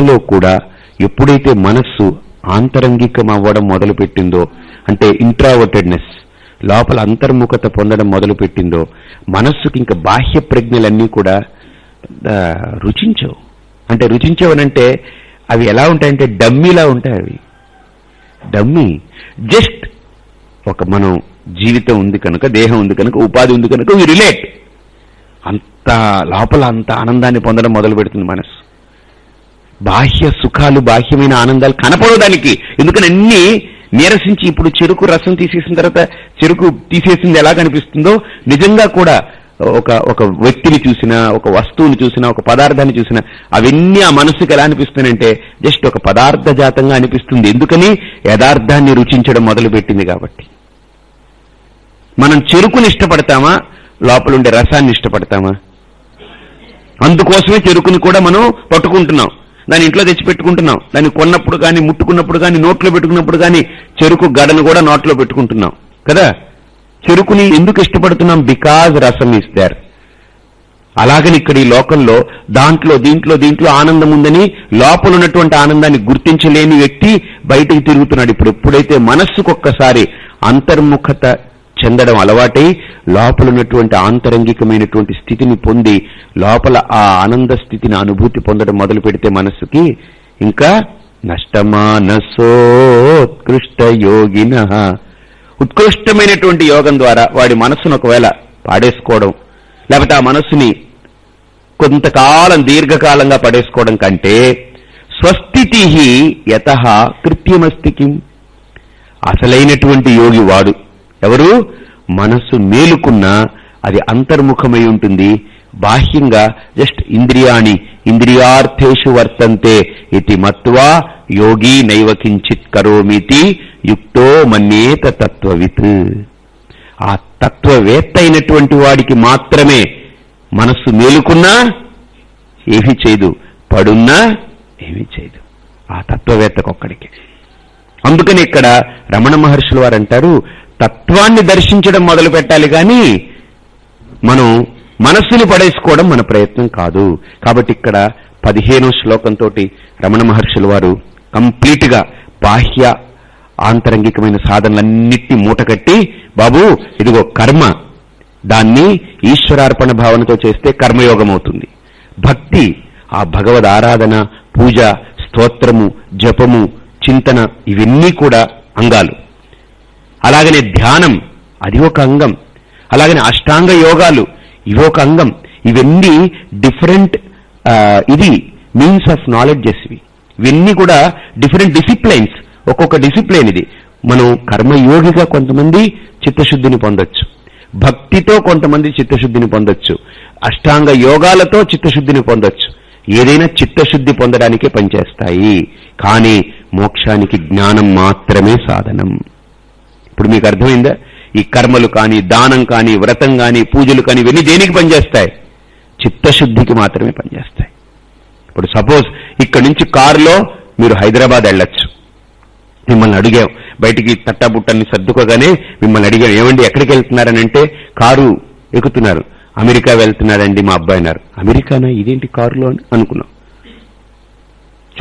లో కూడా ఎప్పుడైతే మనస్సు ఆంతరంగికం అవ్వడం మొదలుపెట్టిందో అంటే ఇంట్రావర్టెడ్నెస్ లోపల అంతర్ముఖత పొందడం మొదలుపెట్టిందో మనస్సుకి ఇంకా బాహ్య ప్రజ్ఞలన్నీ కూడా రుచించవు. అంటే రుచించవనంటే అవి ఎలా ఉంటాయంటే డమ్మీలా ఉంటాయి అవి. డమ్మీ జస్ట్ ఒక మనం జీవితం ఉంది కనుక దేహం ఉంది కనుక ఉపాధి ఉంది కనుక వి రిలేట్ అంత లోపల అంత ఆనందాన్ని పొందడం మొదలు పెడుతుంది మనసు బాహ్య సుఖాలు బాహ్యమైన ఆనందాలు కనపడవు దానికి ఎందుకని అన్ని నీరసించి ఇప్పుడు చెరుకు రసం తీసేసిన తర్వాత చెరుకు తీసేసింది ఎలా కనిపిస్తుందో నిజంగా కూడా ఒక ఒక వ్యక్తిని చూసినా ఒక వస్తువుని చూసినా ఒక పదార్థాన్ని చూసినా అవన్నీ ఆ మనసుకు ఎలా అనిపిస్తున్నాయంటే జస్ట్ ఒక పదార్థ జాతంగా అనిపిస్తుంది. ఎందుకని? యథార్థాన్ని రుచించడం మొదలుపెట్టింది కాబట్టి. మనం చెరుకుని ఇష్టపడతామా? లోపలుండే రసాన్ని ఇష్టపడతామా? అందుకోసమే చెరుకుని కూడా మనం పట్టుకుంటున్నాం. దాని ఇంట్లో తెచ్చి పెట్టుకుంటున్నాం దాన్ని కొన్నప్పుడు కానీ ముట్టుకున్నప్పుడు కానీ నోట్లో పెట్టుకున్నప్పుడు కానీ చెరుకు గడను కూడా నోట్లో పెట్టుకుంటున్నాం. కదా? చెరుకుని ఎందుకు ఇష్టపడుతున్నాం? బికాజ్ రసం ఇస్తారు దేర్ అలాగని ఇక్కడ ఈ లోకంలో దాంట్లో దీంట్లో దీంట్లో ఆనందం ఉందని లోపల ఉన్నటువంటి ఆనందాన్ని గుర్తించలేని వ్యక్తి బయటకు తిరుగుతున్నాడు. ఇప్పుడు ఎప్పుడైతే మనస్సుకు ఒక్కసారి అంతర్ముఖత చెందడం అలవాటై లోపల ఉన్నటువంటి ఆంతరంగికమైనటువంటి స్థితిని పొంది లోపల ఆ ఆనంద స్థితిని అనుభూతి పొందడం మొదలు పెడితే మనస్సుకి ఇంకా నష్టమానసోత్కృష్ట యోగిన ఉత్కృష్టమైనటువంటి యోగం ద్వారా వాడి మనస్సును ఒకవేళ పాడేసుకోవడం లేకపోతే ఆ మనస్సుని కొంతకాలం దీర్ఘకాలంగా పడేసుకోవడం కంటే స్వస్థితి యత కృత్యమస్తి అసలైనటువంటి యోగి వాడు. ఎవరు? మనస్సు మేలుకున్నా అది అంతర్ముఖమై ఉంటుంది. బాహ్యంగా జస్ట్ ఇంద్రియాణి ఇంద్రియార్థేషు వర్తంతే. ఇది మత్వా యోగి నైవ కించిత్ కరోమితి యుక్తో మన్యేత తత్వవిత్. ఆ తత్వవేత్త అయినటువంటి వాడికి మాత్రమే మనస్సు మేలుకున్నా ఏమీ చేయదు. పడున్నా ఏమీ చేయదు. ఆ తత్వవేత్తకొక్కడికి. అందుకని ఇక్కడ రమణ మహర్షులు వారు అంటారు తత్వాన్ని దర్శించడం మొదలు పెట్టాలి కానీ మనం మనస్సుని పడేసుకోవడం మన ప్రయత్నం కాదు. కాబట్టి ఇక్కడ పదిహేనో శ్లోకంతో రమణ మహర్షుల వారు కంప్లీట్గా బాహ్య ఆంతరంగికమైన సాధనలన్నిటినీ మూటకట్టి బాబు ఇదిగో కర్మ. దాన్ని ఈశ్వరార్పణ భావనతో చేస్తే కర్మయోగం అవుతుంది భక్తి ఆ భగవద్ ఆరాధన పూజ స్తోత్రము జపము చింతన ఇవన్నీ కూడా అంగాలు. అలాగనే ధ్యానం అది ఒక అంగం. అలాగనే అష్టాంగ యోగాలు ఇవి ఒక అంగం. ఇవన్నీ డిఫరెంట్ ఇది మీన్స్ ఆఫ్ నాలెడ్జెస్ ఇవి ఇవన్నీ కూడా డిఫరెంట్ డిసిప్లైన్స్ ఒక్కొక్క డిసిప్లైన్ ఇది. మనం కర్మయోగిగా కొంతమంది చిత్తశుద్ధిని పొందొచ్చు. భక్తితో కొంతమంది చిత్తశుద్ధిని పొందొచ్చు. అష్టాంగ యోగాలతో చిత్తశుద్ధిని పొందొచ్చు. ఏదైనా చిత్తశుద్ధి పొందడానికే పనిచేస్తాయి. కానీ మోక్షానికి జ్ఞానం మాత్రమే సాధనం. ఇప్పుడు మీకు అర్థమైందా? ఈ కర్మలు కానీ దానం కానీ వ్రతం కానీ పూజలు కానీ ఇవన్నీ దేనికి పనిచేస్తాయి? చిత్తశుద్ధికి మాత్రమే పనిచేస్తాయి. ఇప్పుడు సపోజ్ ఇక్కడి నుంచి కారులో మీరు హైదరాబాద్ వెళ్ళొచ్చు. మిమ్మల్ని అడిగాం. బయటికి తట్టాబుట్టని సర్దుకోగానే మిమ్మల్ని అడిగాం. ఏమండి ఎక్కడికి వెళ్తున్నారని అంటే కారు ఎక్కుతున్నారు. అమెరికా వెళ్తున్నారండి మా అబ్బాయి అన్నారు. అమెరికానా? ఇదేంటి కారులో అని అనుకున్నాం.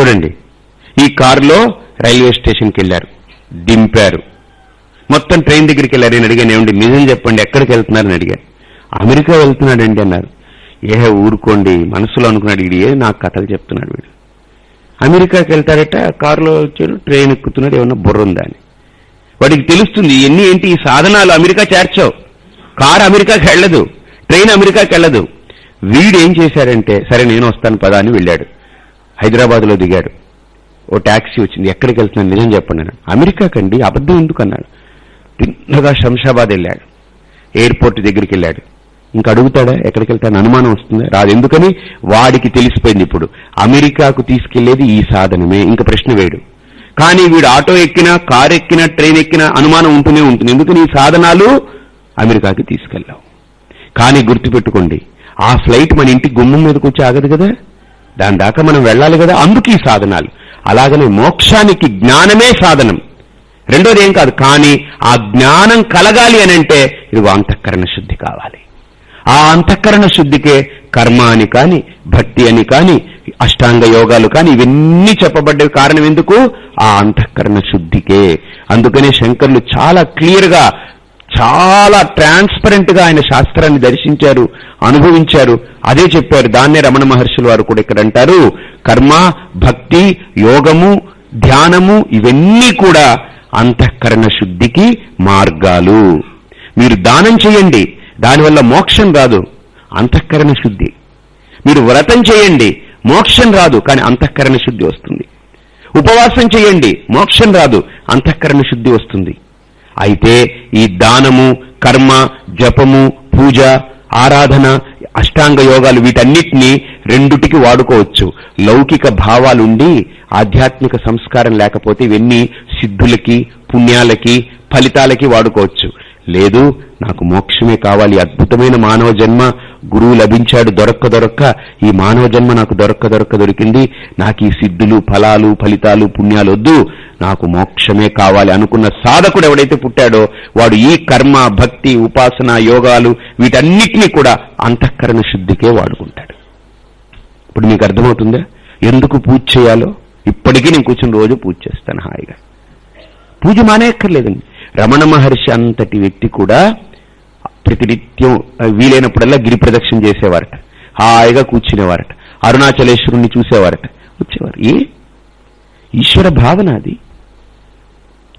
చూడండి. ఈ కారులో రైల్వే స్టేషన్కి వెళ్ళారు. దింపారు. మొత్తం ట్రైన్ దగ్గరికి వెళ్ళారు. నేను అడిగాను ఏమండి నిజం చెప్పండి? ఎక్కడికి వెళ్తున్నారని అడిగాను అమెరికా వెళ్తున్నాడండి అన్నారు. ఏ ఊరుకోండి మనసులో అనుకున్నాడు వీడు. ఏ నాకు కథలు చెప్తున్నాడు వీడు. అమెరికాకి వెళ్తాడట కారులో వచ్చాడు ట్రైన్ ఎక్కుతున్నాడు ఏమన్నా బుర్ర ఉందా అని. వాడికి తెలుస్తుంది ఇవన్నీ ఏంటి? ఈ సాధనాలు అమెరికా చేర్చావు. కారు అమెరికాకి వెళ్ళదు. ట్రైన్ అమెరికాకి వెళ్ళదు. వీడు ఏం చేశాడంటే సరే నేను వస్తాను పదా అని వెళ్ళాడు. హైదరాబాద్లో దిగాడు. ఓ ట్యాక్సీ వచ్చింది. ఎక్కడికి వెళ్తున్నాను నిజం చెప్పండి అన్నాడు. అమెరికాకండి అబద్ధం ఎందుకు? అన్నాడు. తిన్నగా శంషాబాద్ వెళ్ళాడు. ఎయిర్పోర్ట్ దగ్గరికి వెళ్ళాడు. ఇంకా అడుగుతాడా? ఎక్కడికి వెళ్తాను అనుమానం వస్తుంది. రాదు. ఎందుకని? వాడికి తెలిసిపోయింది ఇప్పుడు. అమెరికాకు తీసుకెళ్ళేది ఈ సాధనమే. ఇంకా ప్రశ్న వేడు. కానీ వీడు ఆటో ఎక్కినా కారు ఎక్కినా ట్రైన్ ఎక్కినా అనుమానం ఉంటూనే ఉంటుంది. ఎందుకని? ఈ సాధనాలు అమెరికాకి తీసుకెళ్ళావు. కానీ గుర్తుపెట్టుకోండి ఆ ఫ్లైట్ మన ఇంటి గుమ్మం మీదకి వచ్చి ఆగదు కదా? దాని దాకా మనం వెళ్ళాలి కదా? అందుకు ఈ సాధనాలు. అలాగనే మోక్షానికి జ్ఞానమే సాధనం. రెండోది ఏం కాదు కానీ ఆ జ్ఞానం కలగాలి అని అంటే ఇదిగో అంతఃకరణ శుద్ధి కావాలి. ఆ అంతఃకరణ శుద్ధికే కర్మ అని కాని భక్తి అని కాని అష్టాంగ యోగాలు కానీ ఇవన్నీ చెప్పబడ్డవి కారణం ఎందుకు? ఆ అంతఃకరణ శుద్ధికే. అందుకనే శంకర్లు చాలా క్లియర్గా చాలా ట్రాన్స్పరెంట్గా ఆయన శాస్త్రాన్ని దర్శించారు అనుభవించారు. అదే చెప్పారు దాన్నే రమణ మహర్షులు వారు కూడా ఇక్కడ అంటారు. కర్మ భక్తి యోగము ధ్యానము ఇవన్నీ కూడా అంతఃకరణ శుద్ధికి మార్గాలు. మీరు దానం చేయండి దానివల్ల మోక్షం రాదు అంతఃకరణ శుద్ధి. మీరు వ్రతం చేయండి మోక్షం రాదు కానీ అంతఃకరణ శుద్ధి వస్తుంది. ఉపవాసం చేయండి మోక్షం రాదు అంతఃకరణ శుద్ధి వస్తుంది. అయితే ఈ దానము కర్మ జపము పూజ ఆరాధన అష్టాంగ యోగాలు వీటన్నిటినీ రెండుటికి వాడుకోవచ్చు. లౌకిక భావాలుండి ఆధ్యాత్మిక సంస్కారం లేకపోతే ఇవన్నీ సిద్ధులకి పుణ్యాలకి ఫలితాలకి వాడుకోవచ్చు. లేదు నాకు మోక్షమే కావాలి అద్భుతమైన మానవ జన్మ గురువు లభించాడు దొరక్క దొరక్క ఈ మానవ జన్మ నాకు దొరక్క దొరక్క దొరికింది నాకు ఈ సిద్ధులు ఫలాలు ఫలితాలు పుణ్యాలు వద్దు నాకు మోక్షమే కావాలి అనుకున్న సాధకుడు ఎవడైతే పుట్టాడో వాడు ఈ కర్మ భక్తి ఉపాసన యోగాలు వీటన్నిటినీ కూడా అంతఃకరణ శుద్ధికే వాడుకుంటాడు. ఇప్పుడు మీకు అర్థమవుతుందా? ఎందుకు పూజ చేయాలో? ఇప్పటికీ నేను కూర్చుని రోజు పూజ చేస్తాను హాయిగా. పూజ మానేయక్కర్లేదండి. రమణ మహర్షి అంతటి వ్యక్తి కూడా ప్రతినిత్యం వీలైనప్పుడల్లా గిరి ప్రదక్షిణ చేసేవారట. హాయిగా కూర్చునేవారట. అరుణాచలేశ్వరుణ్ణి చూసేవారట. వచ్చేవారు. ఏ? ఈశ్వర భావన అది.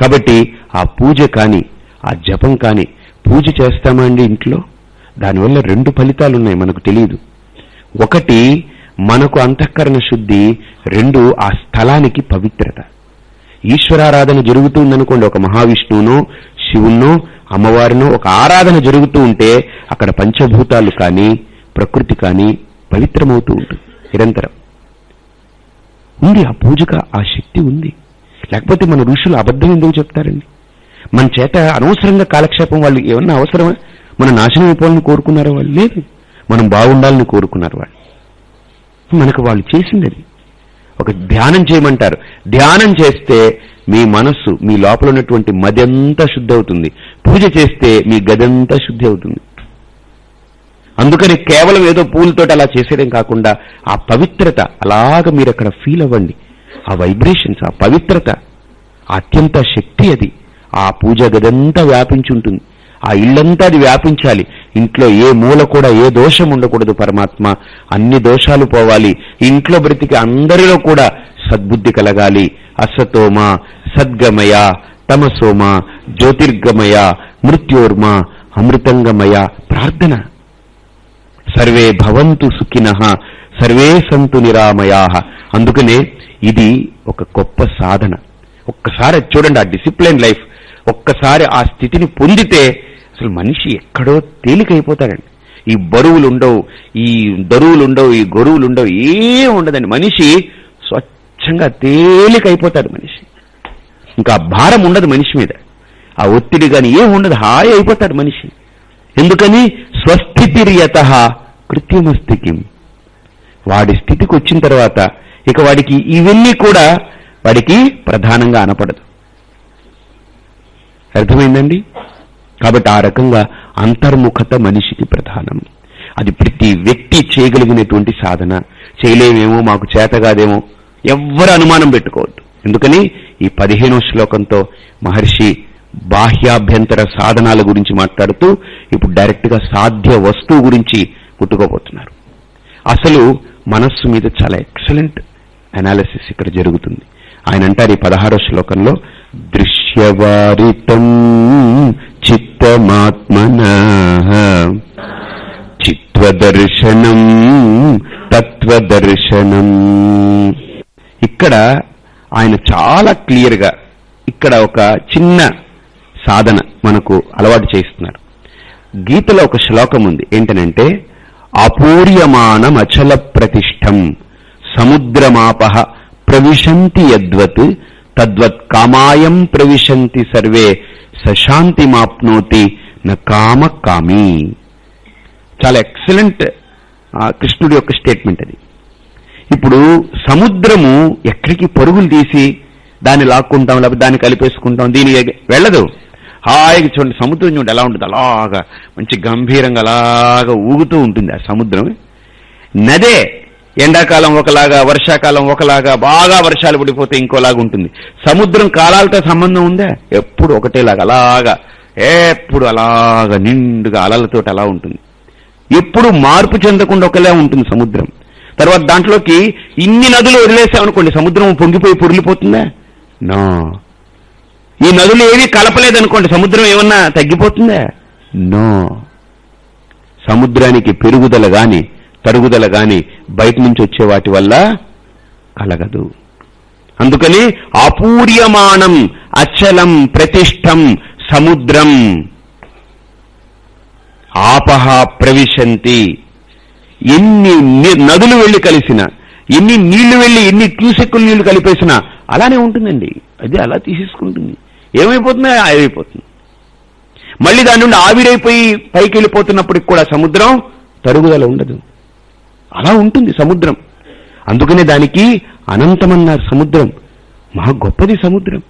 కాబట్టి ఆ పూజ కాని ఆ జపం కాని పూజ చేస్తామా అండి ఇంట్లో? దానివల్ల రెండు ఫలితాలు ఉన్నాయి మనకు తెలియదు. ఒకటి మనకు అంతఃకరణ శుద్ధి రెండు ఆ స్థలానికి పవిత్రత. ఈశ్వరారాధన జరుగుతుందనుకోండి ఒక మహావిష్ణువునో శివున్నో అమ్మవారినో ఒక ఆరాధన జరుగుతూ ఉంటే అక్కడ పంచభూతాలు కానీ ప్రకృతి కానీ పవిత్రమవుతూ ఉంటుంది నిరంతరం. ఉంది ఆ పూజక ఆ శక్తి ఉంది. లేకపోతే మన ఋషులు అబద్ధం ఎందుకు చెప్తారండి? మన చేత అనవసరంగా కాలక్షేపం వాళ్ళు ఏమన్నా అవసరమా? మన నాశనం అయిపోవాలని కోరుకున్నారో వాళ్ళు? లేదు. మనం బాగుండాలని కోరుకున్నారు వాళ్ళు. మనకు వాళ్ళు చేసింది అది ఒక ధ్యానం చేయమంటారు. ధ్యానం చేస్తే మీ మనస్సు మీ లోపల ఉన్నటువంటి మదంతా శుద్ధి అవుతుంది పూజ చేస్తే మీ గదంతా శుద్ధి అవుతుంది అందుకని కేవలం ఏదో పూలతోటి అలా చేసేయడం కాకుండా ఆ పవిత్రత అలాగ మీరు అక్కడ ఫీల్ అవ్వండి. ఆ వైబ్రేషన్స్ ఆ పవిత్రత అత్యంత శక్తి అది. ఆ పూజ గదంతా వ్యాపించి ఉంటుంది ఆ ఇళ్ళంతా అది వ్యాపించాలి. ఇంట్లో ఏ మూల కూడా ఏ దోషం ఉండకూడదు పరమాత్మ. అన్ని దోషాలు పోవాలి. ఇంట్లో బ్రతికి అందరిలో కూడా సద్బుద్ధి కలగాలి. అసతోమ సద్గమయ తమసోమ జ్యోతిర్గమయ మృత్యోర్మ అమృతంగమయ ప్రార్థన. సర్వే భవంతు సుఖిన సర్వే సంతు నిరామయా. అందుకనే ఇది ఒక గొప్ప సాధన. ఒక్కసారి చూడండి ఆ డిసిప్లిన్ లైఫ్. ఒక్కసారి ఆ స్థితిని పొందితే అసలు మనిషి ఎక్కడో తేలికైపోతాడండి. ఈ బరువులు ఉండవు ఈ దరువులు ఉండవు ఈ గొరువులు ఉండవు ఏం ఉండదండి. మనిషి స్వచ్ఛంగా తేలికైపోతాడు మనిషి. ఇంకా భారం ఉండదు మనిషి మీద. ఆ ఒత్తిడి కానీ ఏం ఉండదు హాయి అయిపోతాడు మనిషి. ఎందుకని? స్వస్థితిర్యత కృత్యమస్థితి వాడి స్థితికి వచ్చిన తర్వాత ఇక వాడికి ఇవన్నీ కూడా వాడికి ప్రధానంగా అనపడదు. అర్థమైందండి? కాబట్టి ఆ రకంగా అంతర్ముఖత మనిషికి ప్రధానం. అది ప్రతి వ్యక్తి చేయగలిగినటువంటి సాధన. చేయలేమేమో మాకు చేతగాదేమో ఎవ్వరు అనుమానం పెట్టుకోవద్దు. ఎందుకని? ఈ పదిహేనో శ్లోకంతో మహర్షి బాహ్యాభ్యంతర సాధనాల గురించి మాట్లాడుతూ ఇప్పుడు డైరెక్ట్గా సాధ్య వస్తువు గురించి పుట్టుకోబోతున్నారు అసలు మనస్సు మీద చాలా ఎక్సలెంట్ అనాలిసిస్ ఇక్కడ జరుగుతుంది. ఆయన అంటారు ఈ పదహారో శ్లోకంలో వారితం చిత్తమాత్మన. చిత్వదర్శనం తత్వదర్శనం. ఇక్కడ ఆయన చాలా క్లియర్గా ఇక్కడ ఒక చిన్న సాధన మనకు అలవాటు చేస్తున్నారు గీతలో ఒక శ్లోకం ఉంది. ఏంటనంటే అపూర్యమానమచల ప్రతిష్టం సముద్రమాప ప్రవిశంతి యద్వత్ తద్వత్ కామాయం ప్రవిశంతి సర్వే సశాంతిమాప్నోతి న కామ కామి చాలా ఎక్సలెంట్ కృష్ణుడి యొక్క స్టేట్మెంట్ అది. ఇప్పుడు సముద్రము ఎక్కడికి పరుగులు తీసి దాన్ని లాక్కుంటాం లేకపోతే దాన్ని కలిపేసుకుంటాం దీని వెళ్ళదు. హాయిగా చూడండి సముద్రం చూడండి ఎలా ఉంటుంది అలాగా మంచి గంభీరంగా అలాగా ఊగుతూ ఉంటుంది ఆ సముద్రం. నదే ఎండాకాలం ఒకలాగా వర్షాకాలం ఒకలాగా బాగా వర్షాలు పడిపోతే ఇంకోలాగా ఉంటుంది. సముద్రం కాలాలతో సంబంధం ఉందా? ఎప్పుడు ఒకటేలాగా అలాగా ఎప్పుడు అలాగా నిండుగా అలలతోటి అలా ఉంటుంది. ఎప్పుడు మార్పు చెందకుండా ఒకలా ఉంటుంది సముద్రం. తర్వాత దాంట్లోకి ఇన్ని నదులు వదిలేసామనుకోండి సముద్రం పొంగిపోయి పొరిలిపోతుందా నా. ఈ నదులు ఏవి కలపలేదనుకోండి సముద్రం ఏమన్నా తగ్గిపోతుందా? నో. సముద్రానికి పెరుగుదల గాని తరుగుదల గాని బయట నుంచి వచ్చే వాటి వల్ల కలగదు. అందుకని అపూర్యమానం అచలం ప్రతిష్టం సముద్రం ఆపహ ప్రవిశంతి. ఎన్ని నదులు వెళ్ళి కలిసిన ఎన్ని నీళ్ళు వెళ్ళి ఎన్ని క్యూసెక్కులు నీళ్ళు కలిపేసినా అలానే ఉంటుందండి. అది అలా తీసేసుకుంటుంది. ఏమైపోతుందో? ఆవిరైపోతుంది. మళ్ళీ దాని నుండి ఆవిరైపోయి పైకి వెళ్ళిపోతున్నప్పటికి కూడా సముద్రం తరుగుదల ఉండదు. అలా ఉంటుంది సముద్రం. అందుకనే దానికి అనంతమన్నారు సముద్రం. మహా గొప్పది సముద్రం.